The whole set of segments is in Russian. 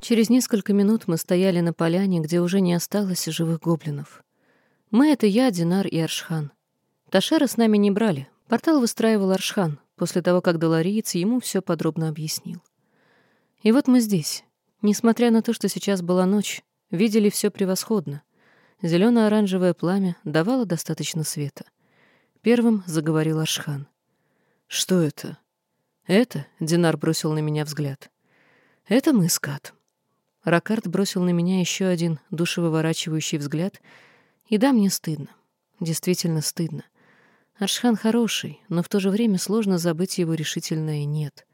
Через несколько минут мы стояли на поляне, где уже не осталось живых гоблинов. Мы — это я, Динар и Аршхан. Ташера с нами не брали. Портал выстраивал Аршхан, после того, как Долариец ему все подробно объяснил. И вот мы здесь. Несмотря на то, что сейчас была ночь, видели все превосходно. Зелено-оранжевое пламя давало достаточно света. Первым заговорил Аршхан. «Что это?» «Это?» — Динар бросил на меня взгляд. «Это мы, скат». Ракард бросил на меня еще один душевыворачивающий взгляд, и да, мне стыдно. Действительно стыдно. Аршхан хороший, но в то же время сложно забыть его решительное «нет».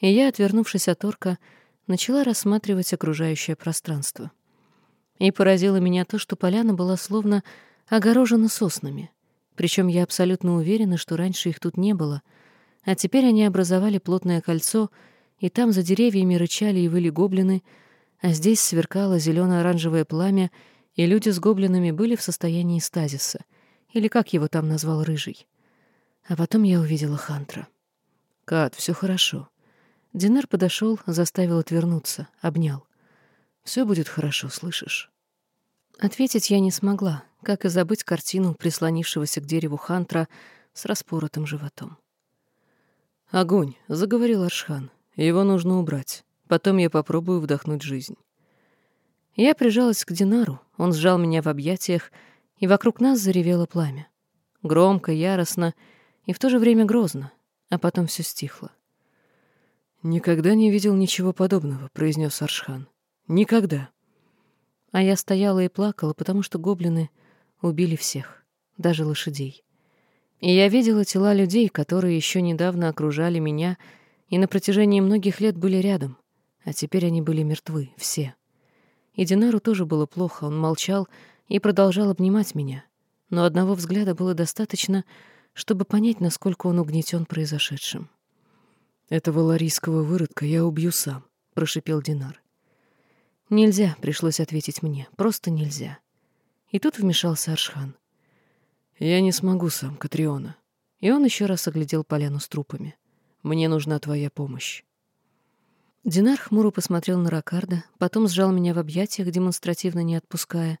И я, отвернувшись от орка, начала рассматривать окружающее пространство. И поразило меня то, что поляна была словно огорожена соснами. Причем я абсолютно уверена, что раньше их тут не было, а теперь они образовали плотное кольцо, и там за деревьями рычали и выли гоблины — а здесь сверкало зелено-оранжевое пламя, и люди с гоблинами были в состоянии стазиса, или как его там назвал Рыжий. А потом я увидела Хантра. «Кат, все хорошо». Динар подошел, заставил отвернуться, обнял. «Все будет хорошо, слышишь?» Ответить я не смогла, как и забыть картину прислонившегося к дереву Хантра с распоротым животом. «Огонь!» — заговорил Аршхан. «Его нужно убрать. Потом я попробую вдохнуть жизнь. Я прижалась к Динару, он сжал меня в объятиях, и вокруг нас заревело пламя. Громко, яростно и в то же время грозно, а потом все стихло. «Никогда не видел ничего подобного», — произнес Аршхан. «Никогда». А я стояла и плакала, потому что гоблины убили всех, даже лошадей. И я видела тела людей, которые еще недавно окружали меня и на протяжении многих лет были рядом — а теперь они были мертвы, все. И Динару тоже было плохо, он молчал и продолжал обнимать меня. Но одного взгляда было достаточно, чтобы понять, насколько он угнетен произошедшим. «Этого ларийского выродка я убью сам», — прошипел Динар. «Нельзя», — пришлось ответить мне, — «просто нельзя». И тут вмешался Аршхан. «Я не смогу сам, Катриона». И он еще раз оглядел поляну с трупами. «Мне нужна твоя помощь». Динар хмуро посмотрел на Ракарда, потом сжал меня в объятиях, демонстративно не отпуская,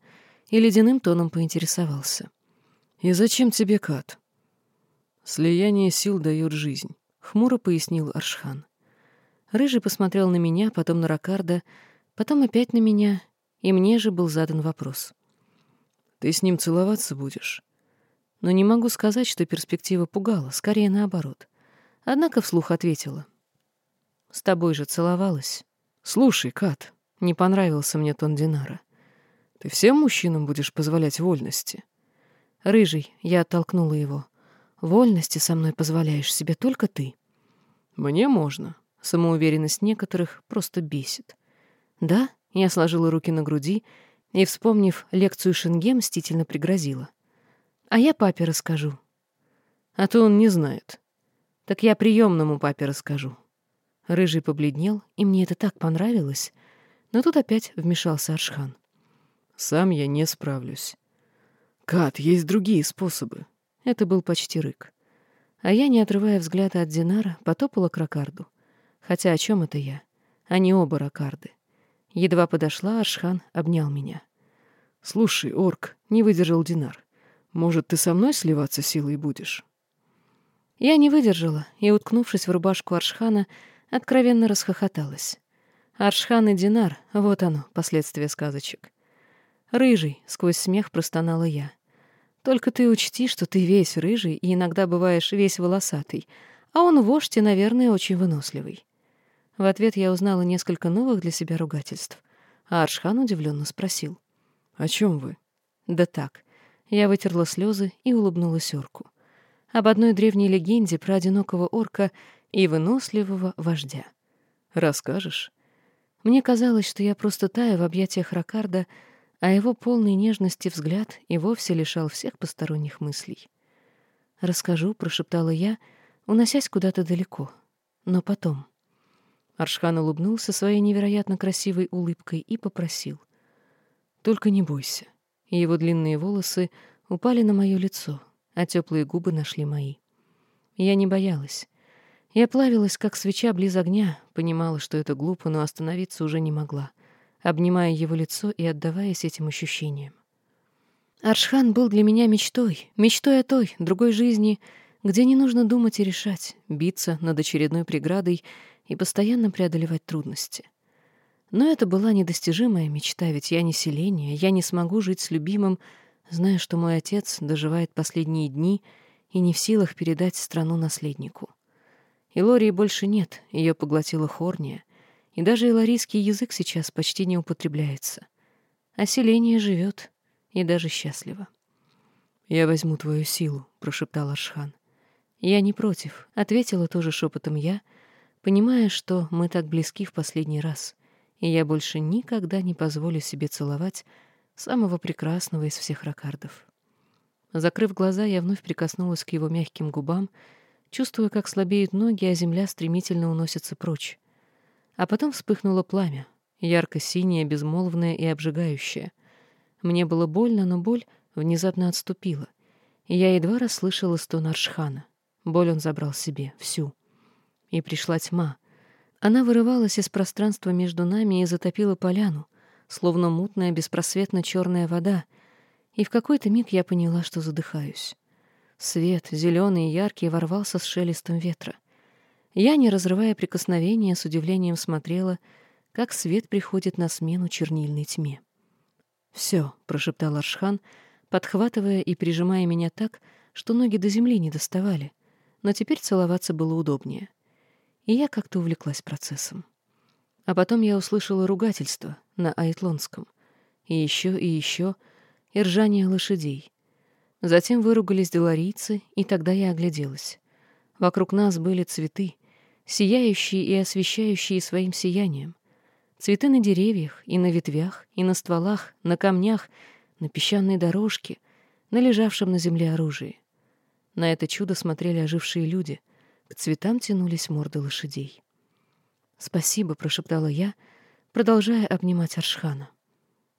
и ледяным тоном поинтересовался. «И зачем тебе кат?» «Слияние сил дает жизнь», — хмуро пояснил Аршхан. Рыжий посмотрел на меня, потом на Ракарда, потом опять на меня, и мне же был задан вопрос. «Ты с ним целоваться будешь?» Но не могу сказать, что перспектива пугала, скорее наоборот. Однако вслух ответила — с тобой же целовалась. Слушай, Кат, не понравился мне тон Динара. Ты всем мужчинам будешь позволять вольности? Рыжий, я оттолкнула его. Вольности со мной позволяешь себе только ты. Мне можно. Самоуверенность некоторых просто бесит. Да? Я сложила руки на груди и, вспомнив лекцию Шенге, мстительно пригрозила. А я папе расскажу. А то он не знает. Так я приемному папе расскажу. Рыжий побледнел, и мне это так понравилось. Но тут опять вмешался Аршхан. «Сам я не справлюсь». «Кат, есть другие способы». Это был почти рык. А я, не отрывая взгляда от Динара, потопала к Ракарду. Хотя о чем это я? Они оба Ракарды. Едва подошла, Аршхан обнял меня. «Слушай, орк», — не выдержал Динар, — «может, ты со мной сливаться силой будешь?» Я не выдержала и, уткнувшись в рубашку Аршхана, откровенно расхохоталась. Аршхан и Динар — вот оно, последствия сказочек. «Рыжий», — сквозь смех простонала я. «Только ты учти, что ты весь рыжий и иногда бываешь весь волосатый, а он вождь и, наверное, очень выносливый». В ответ я узнала несколько новых для себя ругательств, а Аршхан удивленно спросил. «О чем вы?» «Да так». Я вытерла слезы и улыбнулась орку. Об одной древней легенде про одинокого орка и выносливого вождя. Расскажешь? Мне казалось, что я просто таю в объятиях Ракарда, а его полный нежности взгляд и вовсе лишал всех посторонних мыслей. «Расскажу», — прошептала я, уносясь куда-то далеко. «Но потом». Аршхан улыбнулся своей невероятно красивой улыбкой и попросил. «Только не бойся». Его длинные волосы упали на мое лицо, а теплые губы нашли мои. Я не боялась. Я плавилась, как свеча близ огня, понимала, что это глупо, но остановиться уже не могла, обнимая его лицо и отдаваясь этим ощущениям. Аршхан был для меня мечтой, мечтой о той, другой жизни, где не нужно думать и решать, биться над очередной преградой и постоянно преодолевать трудности. Но это была недостижимая мечта, ведь я не селение, я не смогу жить с любимым, зная, что мой отец доживает последние дни и не в силах передать страну наследнику. Илории больше нет, ее поглотила хорния, и даже илорийский язык сейчас почти не употребляется. А селение живет и даже счастливо. «Я возьму твою силу», — прошептал Аршхан. «Я не против», — ответила тоже шепотом я, понимая, что мы так близки в последний раз, и я больше никогда не позволю себе целовать самого прекрасного из всех ракардов. Закрыв глаза, я вновь прикоснулась к его мягким губам, чувствуя, как слабеют ноги, а земля стремительно уносится прочь. А потом вспыхнуло пламя, ярко-синее, безмолвное и обжигающее. Мне было больно, но боль внезапно отступила, я едва расслышала стон Аршхана. Боль он забрал себе, всю. И пришла тьма. Она вырывалась из пространства между нами и затопила поляну, словно мутная, беспросветно черная вода, и в какой-то миг я поняла, что задыхаюсь. Свет, зеленый и яркий, ворвался с шелестом ветра. Я, не разрывая прикосновения, с удивлением смотрела, как свет приходит на смену чернильной тьме. «Все», — прошептал Аршхан, подхватывая и прижимая меня так, что ноги до земли не доставали, но теперь целоваться было удобнее. И я как-то увлеклась процессом. А потом я услышала ругательство на айтлонском. И еще, и еще, и ржание лошадей. Затем выругались деларийцы, и тогда я огляделась. Вокруг нас были цветы, сияющие и освещающие своим сиянием. Цветы на деревьях, и на ветвях, и на стволах, на камнях, на песчаной дорожке, на лежавшем на земле оружии. На это чудо смотрели ожившие люди. К цветам тянулись морды лошадей. «Спасибо», — прошептала я, продолжая обнимать Аршхана.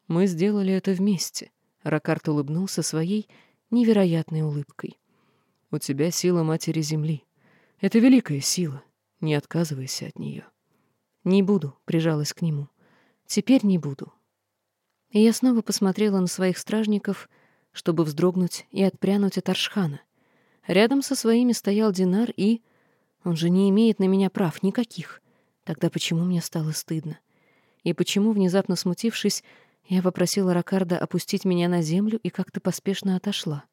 «Мы сделали это вместе», — Ракарт улыбнулся своей невероятной улыбкой. «У тебя сила Матери Земли. Это великая сила. Не отказывайся от нее». «Не буду», — прижалась к нему. «Теперь не буду». И я снова посмотрела на своих стражников, чтобы вздрогнуть и отпрянуть от Аршхана. Рядом со своими стоял Динар и... Он же не имеет на меня прав никаких. Тогда почему мне стало стыдно? И почему, внезапно смутившись, я попросила Ракарда опустить меня на землю и как-то поспешно отошла?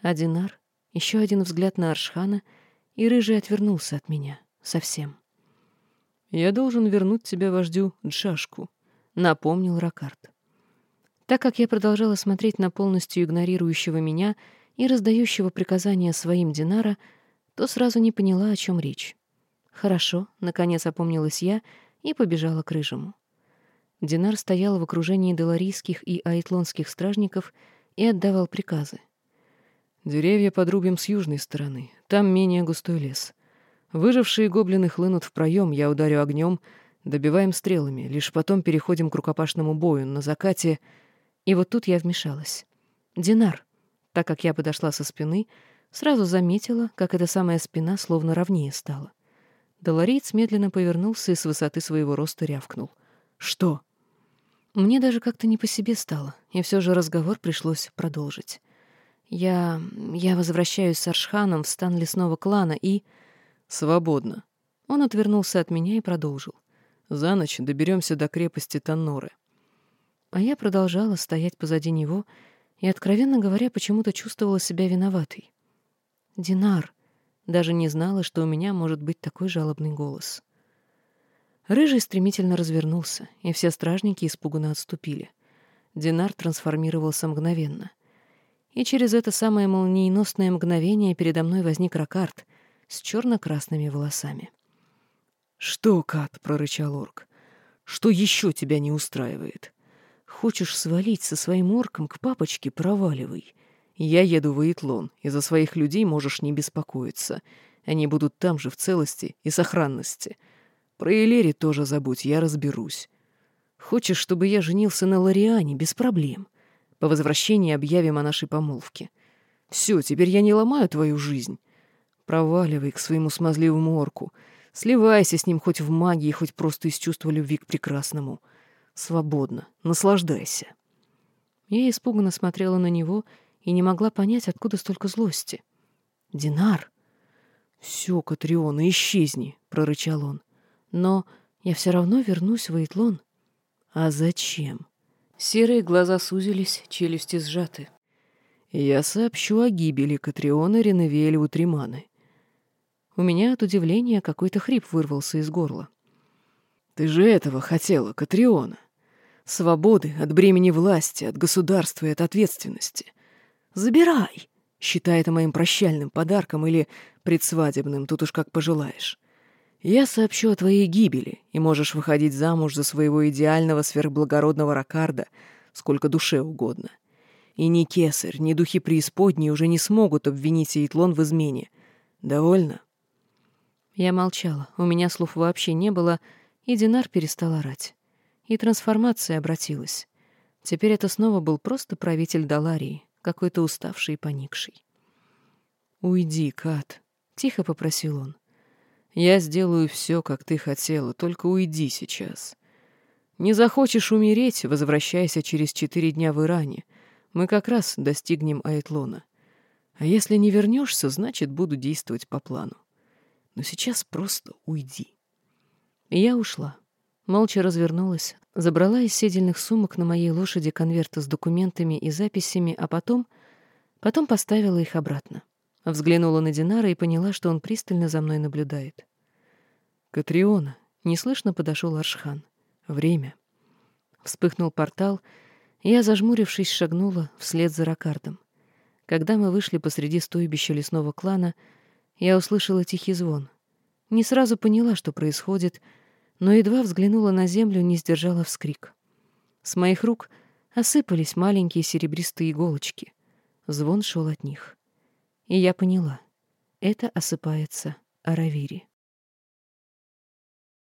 А Динар, еще один взгляд на Аршхана, и Рыжий отвернулся от меня. Совсем. «Я должен вернуть тебя вождю Джашку», — напомнил Ракард. Так как я продолжала смотреть на полностью игнорирующего меня — и раздающего приказания своим Динара, то сразу не поняла, о чем речь. «Хорошо», — наконец опомнилась я и побежала к рыжему. Динар стоял в окружении деларийских и айтлонских стражников и отдавал приказы. «Деревья подрубим с южной стороны, там менее густой лес. Выжившие гоблины хлынут в проем, я ударю огнем, добиваем стрелами, лишь потом переходим к рукопашному бою на закате...» И вот тут я вмешалась. «Динар», так как я подошла со спины, сразу заметила, как эта самая спина словно ровнее стала. Долориец медленно повернулся и с высоты своего роста рявкнул. «Что?» Мне даже как-то не по себе стало, и все же разговор пришлось продолжить. «Я... я возвращаюсь с Аршханом в стан лесного клана и...» «Свободно». Он отвернулся от меня и продолжил. «За ночь доберемся до крепости Танноры». А я продолжала стоять позади него и, откровенно говоря, почему-то чувствовала себя виноватой. «Динар!» Даже не знала, что у меня может быть такой жалобный голос. Рыжий стремительно развернулся, и все стражники испуганно отступили. Динар трансформировался мгновенно. И через это самое молниеносное мгновение передо мной возник Ракарт с черно-красными волосами. «Что, Кат?» — прорычал орк. «Что еще тебя не устраивает?» Хочешь свалить со своим орком к папочке, проваливай. Я еду в Итлон, и за своих людей можешь не беспокоиться. Они будут там же в целости и сохранности. Про Элери тоже забудь, я разберусь. Хочешь, чтобы я женился на Лориане, без проблем. По возвращении объявим о нашей помолвке. Все, теперь я не ломаю твою жизнь. Проваливай к своему смазливому орку. Сливайся с ним хоть в магии, хоть просто из чувства любви к прекрасному. Свободно. Наслаждайся. Я испуганно смотрела на него и не могла понять, откуда столько злости. «Динар!» «Все, Катриона, исчезни!» — прорычал он. «Но я все равно вернусь в Эйтлон». «А зачем?» Серые глаза сузились, челюсти сжаты. «Я сообщу о гибели Катриона Реневеля Утриманы». У меня от удивления какой-то хрип вырвался из горла. «Ты же этого хотела, Катриона!» Свободы от бремени власти, от государства и от ответственности. Забирай! Считай это моим прощальным подарком или предсвадебным, тут уж как пожелаешь. Я сообщу о твоей гибели, и можешь выходить замуж за своего идеального сверхблагородного Ракарда сколько душе угодно. И ни кесарь, ни духи преисподней уже не смогут обвинить Эйтлон в измене. Довольно?» Я молчала, у меня слов вообще не было, и Динар перестал орать. И трансформация обратилась. Теперь это снова был просто правитель Даларии, какой-то уставший и поникший. «Уйди, Кат», — тихо попросил он. «Я сделаю все, как ты хотела, только уйди сейчас. Не захочешь умереть, возвращайся через четыре дня в Иране. Мы как раз достигнем Айтлона. А если не вернешься, значит, буду действовать по плану. Но сейчас просто уйди». И я ушла. Молча развернулась, забрала из седельных сумок на моей лошади конверты с документами и записями, а потом... Потом поставила их обратно. Взглянула на Динара и поняла, что он пристально за мной наблюдает. «Катриона!» — неслышно подошел Аршхан. «Время!» Вспыхнул портал, и я, зажмурившись, шагнула вслед за Ракардом. Когда мы вышли посреди стойбища лесного клана, я услышала тихий звон. Не сразу поняла, что происходит — но едва взглянула на землю, не сдержала вскрик. С моих рук осыпались маленькие серебристые иголочки. Звон шел от них. И я поняла — это осыпается Аравири.